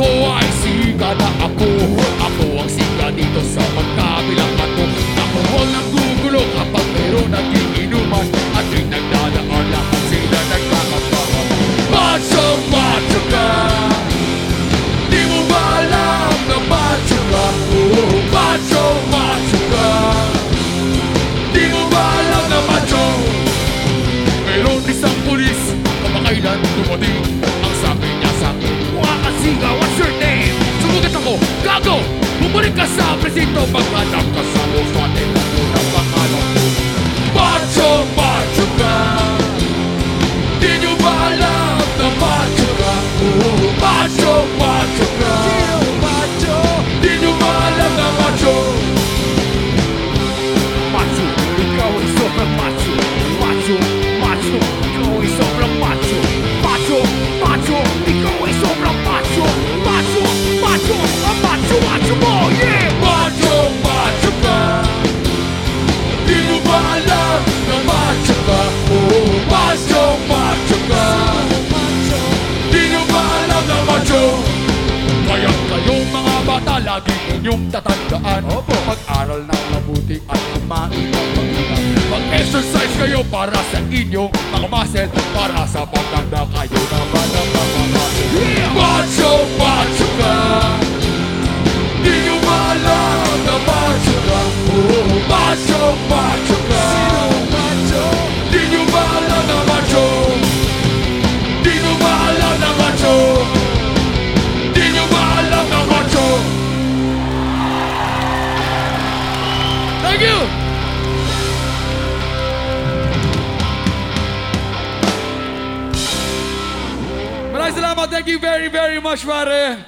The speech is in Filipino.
ko ay siga na ako Ako ang siga dito sa magkabilang pato Ako ang nagugulo kapag meron ang Mun monikassa on vesitompa, laita kassa, mun saatilla, kun on pakailu. At lagi inyong tatandaan. Opo. Mag-aral ng mabuti at kumain ng Mag-exercise kayo para sa inyong mga muscle Para sa pagtanda kayo naman ang mga muscle Islam, thank you very, very much, brother.